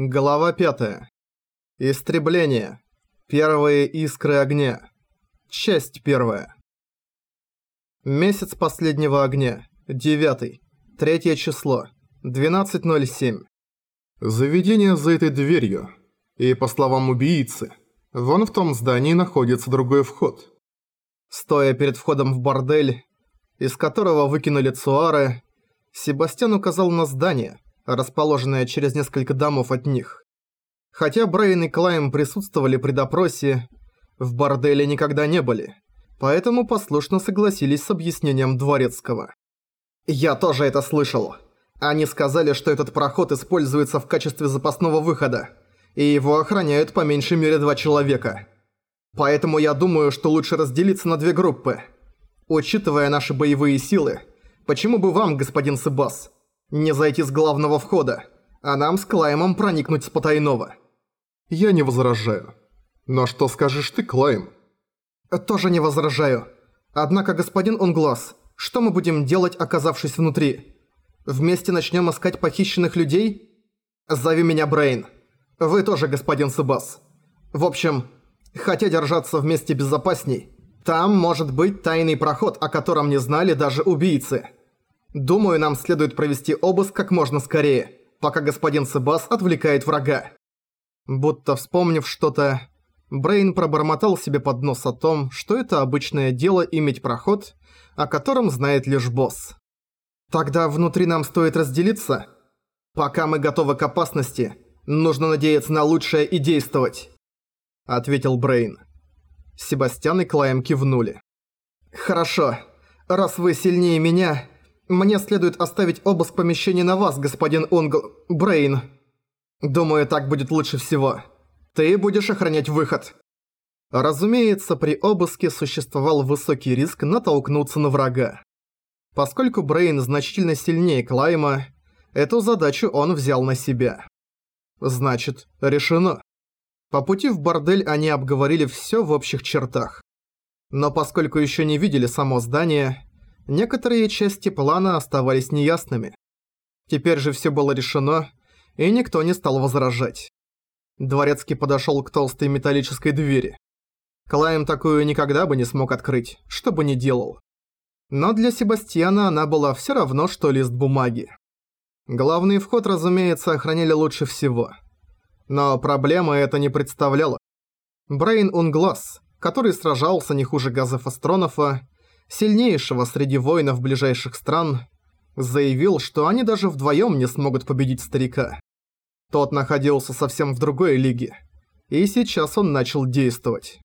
Глава 5. Истребление. Первые искры огня. Часть первая. Месяц последнего огня. Девятый. Третье число. 12.07. Заведение за этой дверью. И по словам убийцы, вон в том здании находится другой вход. Стоя перед входом в бордель, из которого выкинули Цуары, Себастьян указал на здание – расположенная через несколько домов от них. Хотя Брайан и Клайм присутствовали при допросе, в борделе никогда не были, поэтому послушно согласились с объяснением Дворецкого. «Я тоже это слышал. Они сказали, что этот проход используется в качестве запасного выхода, и его охраняют по меньшей мере два человека. Поэтому я думаю, что лучше разделиться на две группы. Учитывая наши боевые силы, почему бы вам, господин Себас, не зайти с главного входа, а нам с Клаймом проникнуть с потайного. Я не возражаю. Но что скажешь ты, Клайм? Тоже не возражаю. Однако, господин Унглас, что мы будем делать, оказавшись внутри? Вместе начнем искать похищенных людей? Зови меня Брейн. Вы тоже, господин Сыбас. В общем, хотя держаться вместе безопасней, там может быть тайный проход, о котором не знали даже убийцы. Думаю, нам следует провести обыск как можно скорее, пока господин Себас отвлекает врага. Будто вспомнив что-то, Брейн пробормотал себе под нос о том, что это обычное дело иметь проход, о котором знает лишь босс. Тогда внутри нам стоит разделиться. Пока мы готовы к опасности, нужно надеяться на лучшее и действовать, ответил Брейн. Себастьян и Клайм кивнули. Хорошо. Раз вы сильнее меня, мне следует оставить обыск помещения на вас, господин Унгл... Брейн. Думаю, так будет лучше всего. Ты будешь охранять выход. Разумеется, при обыске существовал высокий риск натолкнуться на врага. Поскольку Брейн значительно сильнее Клайма, эту задачу он взял на себя. Значит, решено. По пути в бордель они обговорили всё в общих чертах. Но поскольку ещё не видели само здание, некоторые части плана оставались неясными. Теперь же все было решено, и никто не стал возражать. Дворецкий подошел к толстой металлической двери. Клайм такую никогда бы не смог открыть, что бы ни делал. Но для Себастьяна она была все равно, что лист бумаги. Главный вход, разумеется, охраняли лучше всего. Но проблемы это не представляло. Брейн Унглас, который сражался не хуже газов Астронова, сильнейшего среди воинов ближайших стран, заявил, что они даже вдвоем не смогут победить старика. Тот находился совсем в другой лиге, и сейчас он начал действовать.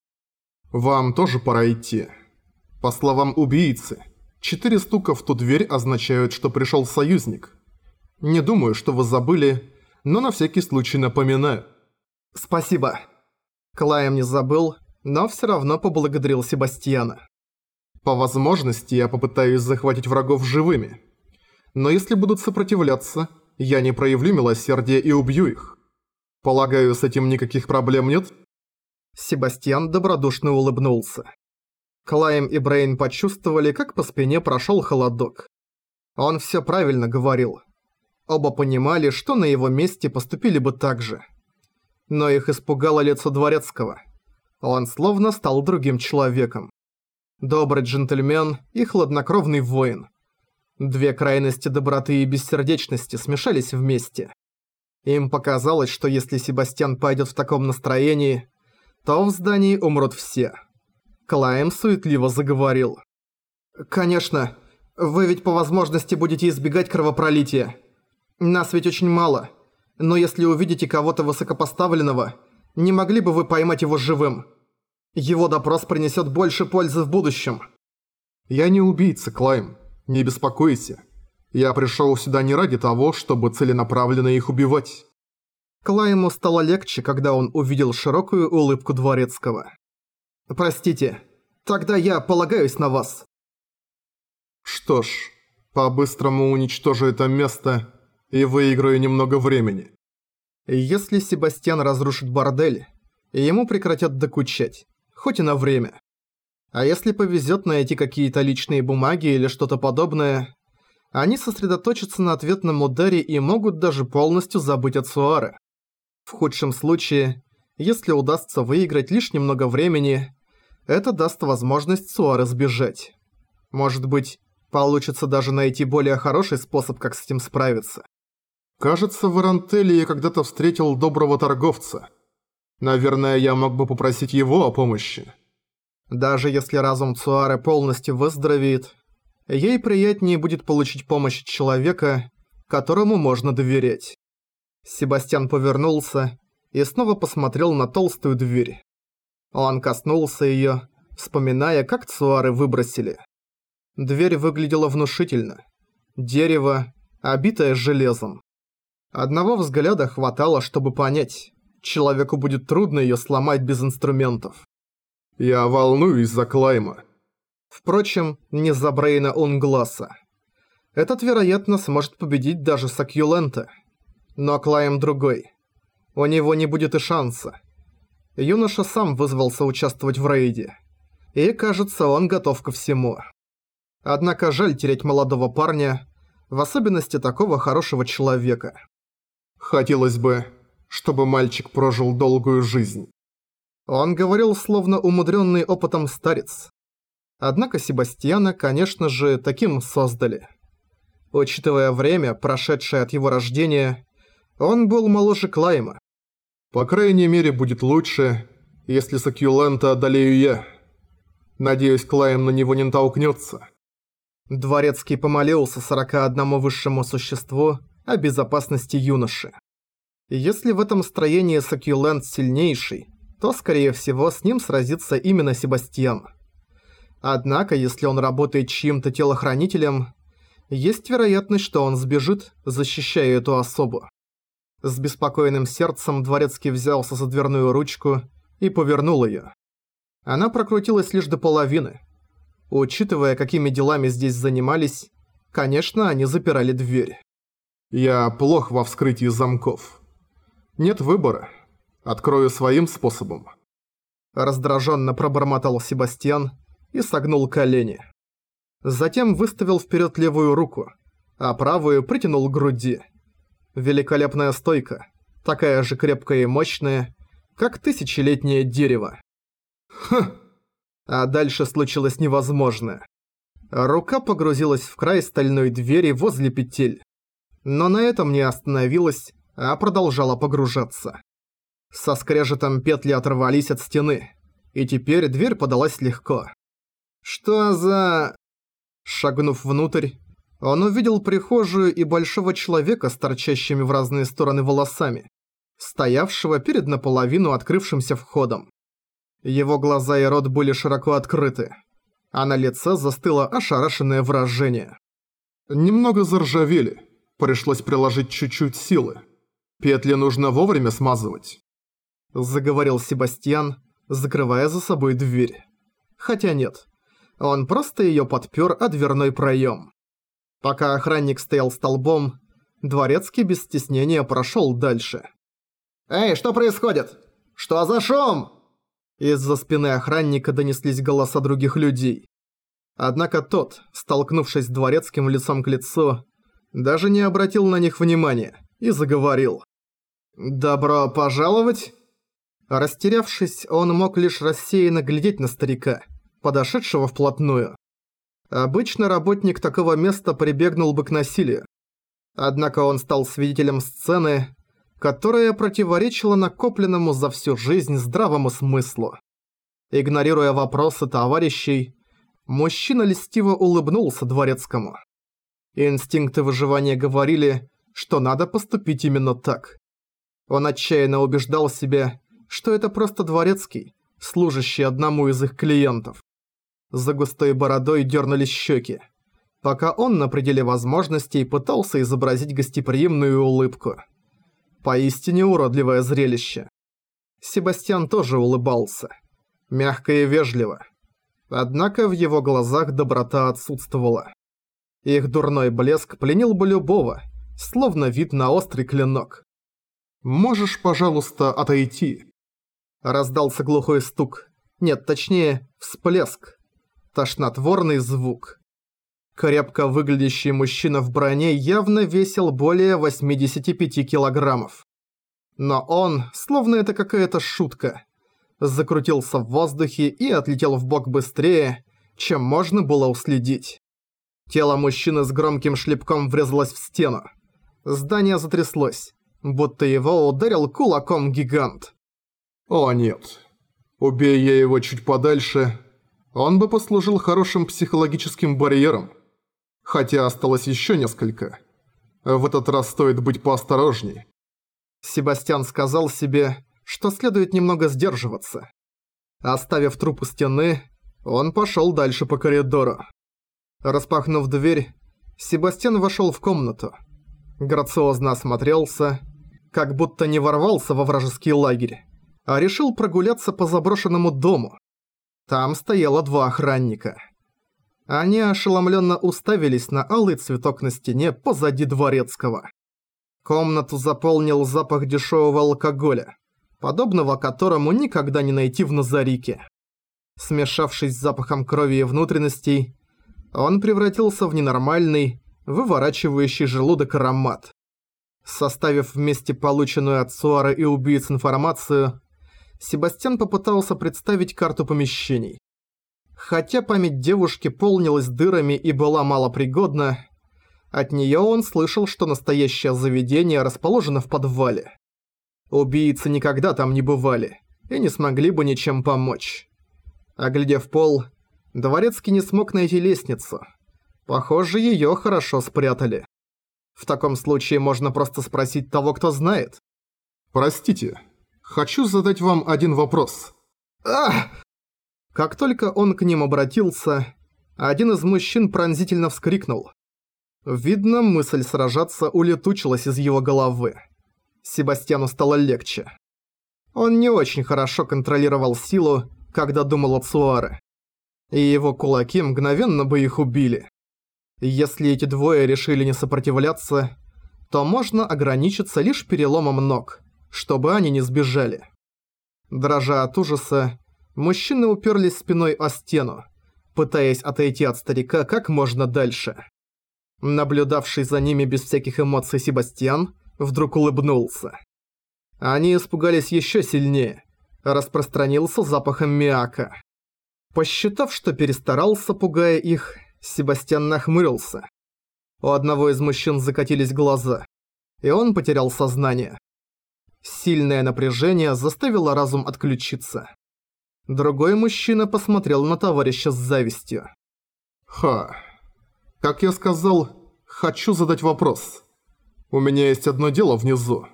«Вам тоже пора идти. По словам убийцы, четыре стука в ту дверь означают, что пришел союзник. Не думаю, что вы забыли, но на всякий случай напоминаю». «Спасибо». Клайм не забыл, но все равно поблагодарил Себастьяна. По возможности я попытаюсь захватить врагов живыми. Но если будут сопротивляться, я не проявлю милосердия и убью их. Полагаю, с этим никаких проблем нет? Себастьян добродушно улыбнулся. Клайм и Брейн почувствовали, как по спине прошел холодок. Он все правильно говорил. Оба понимали, что на его месте поступили бы так же. Но их испугало лицо Дворецкого. Он словно стал другим человеком добрый джентльмен и хладнокровный воин. Две крайности доброты и бессердечности смешались вместе. Им показалось, что если Себастьян пойдет в таком настроении, то в здании умрут все. Клайм суетливо заговорил. «Конечно, вы ведь по возможности будете избегать кровопролития. Нас ведь очень мало, но если увидите кого-то высокопоставленного, не могли бы вы поймать его живым?» Его допрос принесет больше пользы в будущем. Я не убийца, Клайм. Не беспокойся. Я пришел сюда не ради того, чтобы целенаправленно их убивать. Клайму стало легче, когда он увидел широкую улыбку Дворецкого. «Простите, тогда я полагаюсь на вас». «Что ж, по-быстрому уничтожу это место и выиграю немного времени». Если Себастьян разрушит бордель, ему прекратят докучать хоть и на время. А если повезет найти какие-то личные бумаги или что-то подобное, они сосредоточатся на ответном ударе и могут даже полностью забыть о Суаре. худшем случае, если удастся выиграть лишь немного времени, это даст возможность Суаре сбежать. Может быть, получится даже найти более хороший способ, как с этим справиться. Кажется, в Ирантеле я когда-то встретил доброго торговца. Наверное, я мог бы попросить его о помощи. Даже если разум Цуары полностью выздоровеет, ей приятнее будет получить помощь человека, которому можно доверять. Себастьян повернулся и снова посмотрел на толстую дверь. Он коснулся её, вспоминая, как Цуары выбросили. Дверь выглядела внушительно. Дерево, обитое железом. Одного взгляда хватало, чтобы понять, человеку будет трудно её сломать без инструментов. «Я волнуюсь за Клайма». Впрочем, не за Брейна Унгласа. Этот, вероятно, сможет победить даже Сакьюлента. Но Клайм другой. У него не будет и шанса. Юноша сам вызвался участвовать в рейде. И, кажется, он готов ко всему. Однако жаль терять молодого парня, в особенности такого хорошего человека. Хотелось бы, чтобы мальчик прожил долгую жизнь. Он говорил словно умудренный опытом старец. Однако Себастьяна, конечно же, таким создали. Учитывая время, прошедшее от его рождения, он был моложе Клайма. По крайней мере, будет лучше, если Сакьюлента одолею я. Надеюсь, Клайм на него не натолкнется. Дворецкий помолился 41 высшему существу о безопасности юноши. Если в этом строении Сакьюленд сильнейший, то, скорее всего, с ним сразится именно Себастьян. Однако, если он работает чьим-то телохранителем, есть вероятность, что он сбежит, защищая эту особу. С беспокойным сердцем Дворецкий взялся за дверную ручку и повернул её. Она прокрутилась лишь до половины. Учитывая, какими делами здесь занимались, конечно, они запирали дверь. «Я плох во вскрытии замков. Нет выбора. Открою своим способом». Раздраженно пробормотал Себастьян и согнул колени. Затем выставил вперед левую руку, а правую притянул к груди. Великолепная стойка, такая же крепкая и мощная, как тысячелетнее дерево. Ха! А дальше случилось невозможное. Рука погрузилась в край стальной двери возле петель. Но на этом не остановилась, а продолжала погружаться. Со скрежетом петли оторвались от стены, и теперь дверь подалась легко. «Что за...» Шагнув внутрь, он увидел прихожую и большого человека с торчащими в разные стороны волосами, стоявшего перед наполовину открывшимся входом. Его глаза и рот были широко открыты, а на лице застыло ошарашенное выражение. «Немного заржавели. Пришлось приложить чуть-чуть силы. Петли нужно вовремя смазывать», – заговорил Себастьян, закрывая за собой дверь. Хотя нет, он просто её подпёр о дверной проём. Пока охранник стоял столбом, Дворецкий без стеснения прошел дальше. «Эй, что происходит? Что за шум?» Из-за спины охранника донеслись голоса других людей. Однако тот, столкнувшись с Дворецким лицом к лицу, даже не обратил на них внимания и заговорил. «Добро пожаловать!» Растерявшись, он мог лишь рассеянно глядеть на старика, подошедшего вплотную. Обычно работник такого места прибегнул бы к насилию. Однако он стал свидетелем сцены, которая противоречила накопленному за всю жизнь здравому смыслу. Игнорируя вопросы товарищей, мужчина льстиво улыбнулся дворецкому. Инстинкты выживания говорили, что надо поступить именно так. Он отчаянно убеждал себя, что это просто дворецкий, служащий одному из их клиентов. За густой бородой дернулись щеки, пока он на пределе возможностей пытался изобразить гостеприимную улыбку. Поистине уродливое зрелище. Себастьян тоже улыбался. Мягко и вежливо. Однако в его глазах доброта отсутствовала. Их дурной блеск пленил бы любого, словно вид на острый клинок. «Можешь, пожалуйста, отойти?» Раздался глухой стук. Нет, точнее, всплеск тошнотворный звук. Крепко выглядящий мужчина в броне явно весил более 85 килограммов. Но он, словно это какая-то шутка, закрутился в воздухе и отлетел в бок быстрее, чем можно было уследить. Тело мужчины с громким шлепком врезалось в стену. Здание затряслось, будто его ударил кулаком гигант. «О нет. Убей я его чуть подальше, он бы послужил хорошим психологическим барьером. Хотя осталось еще несколько. В этот раз стоит быть поосторожней». Себастьян сказал себе, что следует немного сдерживаться. Оставив труп у стены, он пошел дальше по коридору. Распахнув дверь, Себастьян вошел в комнату. Грациозно осмотрелся, как будто не ворвался во вражеский лагерь, а решил прогуляться по заброшенному дому. Там стояло два охранника. Они ошеломленно уставились на алый цветок на стене позади дворецкого. Комнату заполнил запах дешевого алкоголя, подобного которому никогда не найти в Назарике. Смешавшись с запахом крови и внутренностей, он превратился в ненормальный, выворачивающий желудок аромат. Составив вместе полученную от Суара и убийц информацию, Себастьян попытался представить карту помещений. Хотя память девушки полнилась дырами и была малопригодна, от неё он слышал, что настоящее заведение расположено в подвале. Убийцы никогда там не бывали и не смогли бы ничем помочь. Оглядев пол, Дворецкий не смог найти лестницу. Похоже, её хорошо спрятали. В таком случае можно просто спросить того, кто знает. «Простите, хочу задать вам один вопрос». Ах! Как только он к ним обратился, один из мужчин пронзительно вскрикнул. Видно, мысль сражаться улетучилась из его головы. Себастьяну стало легче. Он не очень хорошо контролировал силу, когда думал о Цуаре и его кулаки мгновенно бы их убили. Если эти двое решили не сопротивляться, то можно ограничиться лишь переломом ног, чтобы они не сбежали. Дрожа от ужаса, мужчины уперлись спиной о стену, пытаясь отойти от старика как можно дальше. Наблюдавший за ними без всяких эмоций Себастьян вдруг улыбнулся. Они испугались еще сильнее, распространился запахом миака. Посчитав, что перестарался, пугая их, Себастьян нахмурился. У одного из мужчин закатились глаза, и он потерял сознание. Сильное напряжение заставило разум отключиться. Другой мужчина посмотрел на товарища с завистью. «Ха. Как я сказал, хочу задать вопрос. У меня есть одно дело внизу.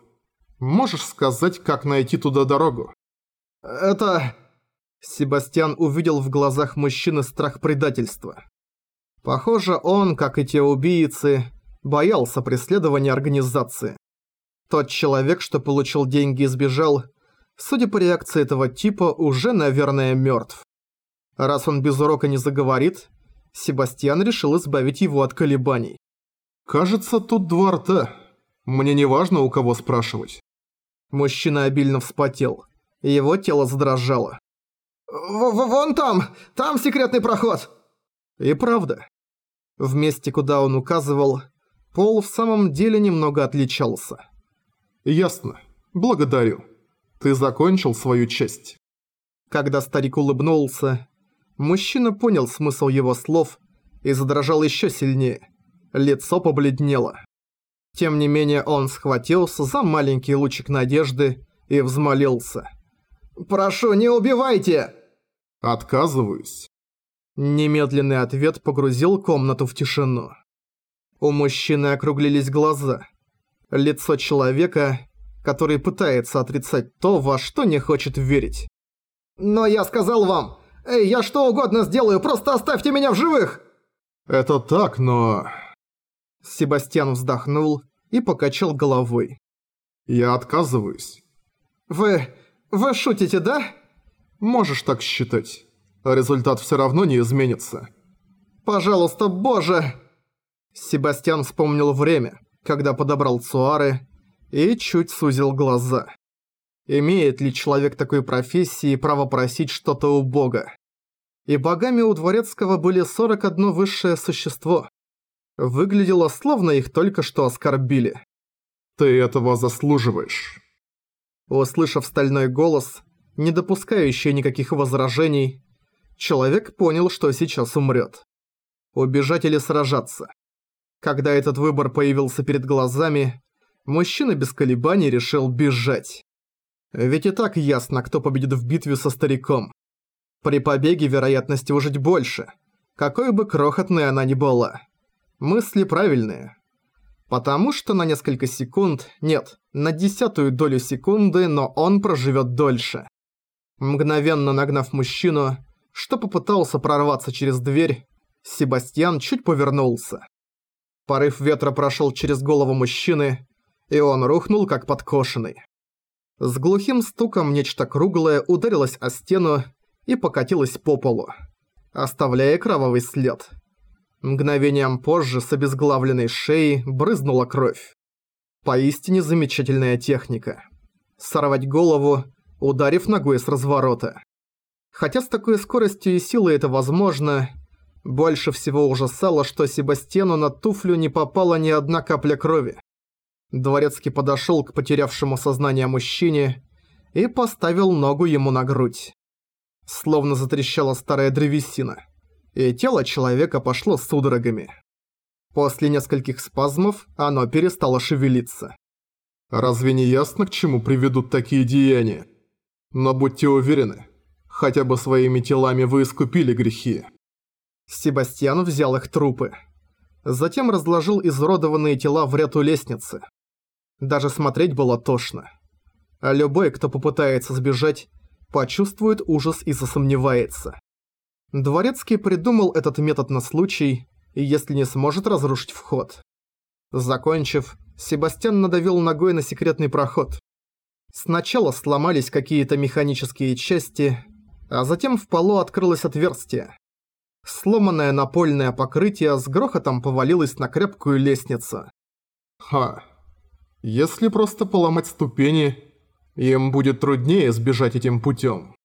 Можешь сказать, как найти туда дорогу?» «Это...» Себастьян увидел в глазах мужчины страх предательства. Похоже, он, как и те убийцы, боялся преследования организации. Тот человек, что получил деньги и сбежал, судя по реакции этого типа, уже, наверное, мертв. Раз он без урока не заговорит, Себастьян решил избавить его от колебаний. «Кажется, тут два рта. Мне не важно, у кого спрашивать». Мужчина обильно вспотел. Его тело задрожало. В «Вон там! Там секретный проход!» И правда. В месте, куда он указывал, пол в самом деле немного отличался. «Ясно. Благодарю. Ты закончил свою честь». Когда старик улыбнулся, мужчина понял смысл его слов и задрожал еще сильнее. Лицо побледнело. Тем не менее он схватился за маленький лучик надежды и взмолился. «Прошу, не убивайте!» «Отказываюсь». Немедленный ответ погрузил комнату в тишину. У мужчины округлились глаза. Лицо человека, который пытается отрицать то, во что не хочет верить. «Но я сказал вам! Эй, я что угодно сделаю, просто оставьте меня в живых!» «Это так, но...» Себастьян вздохнул и покачал головой. «Я отказываюсь». «Вы... вы шутите, да?» Можешь так считать. Результат все равно не изменится. Пожалуйста, боже! Себастьян вспомнил время, когда подобрал Цуары и чуть сузил глаза. Имеет ли человек такой профессии право просить что-то у бога? И богами у Дворецкого были 41 высшее существо. Выглядело, словно их только что оскорбили. «Ты этого заслуживаешь». Услышав стальной голос, не допускающий никаких возражений, человек понял, что сейчас умрет. Убежать или сражаться. Когда этот выбор появился перед глазами, мужчина без колебаний решил бежать. Ведь и так ясно, кто победит в битве со стариком. При побеге вероятность выжить больше, какой бы крохотной она ни была. Мысли правильные. Потому что на несколько секунд, нет, на десятую долю секунды, но он проживет дольше. Мгновенно нагнав мужчину, что попытался прорваться через дверь, Себастьян чуть повернулся. Порыв ветра прошел через голову мужчины, и он рухнул как подкошенный. С глухим стуком нечто круглое ударилось о стену и покатилось по полу, оставляя кровавый след. Мгновением позже с обезглавленной шеи брызнула кровь. Поистине замечательная техника. Сорвать голову, ударив ногой с разворота. Хотя с такой скоростью и силой это возможно, больше всего ужасало, что Себастьяну на туфлю не попала ни одна капля крови. Дворецкий подошёл к потерявшему сознание мужчине и поставил ногу ему на грудь. Словно затрещала старая древесина, и тело человека пошло судорогами. После нескольких спазмов оно перестало шевелиться. «Разве не ясно, к чему приведут такие деяния? Но будьте уверены, хотя бы своими телами вы искупили грехи». Себастьян взял их трупы. Затем разложил изуродованные тела в ряд у лестницы. Даже смотреть было тошно. А любой, кто попытается сбежать, почувствует ужас и засомневается. Дворецкий придумал этот метод на случай, если не сможет разрушить вход. Закончив, Себастьян надавил ногой на секретный проход. Сначала сломались какие-то механические части, а затем в полу открылось отверстие. Сломанное напольное покрытие с грохотом повалилось на крепкую лестницу. Ха. Если просто поломать ступени, им будет труднее сбежать этим путем.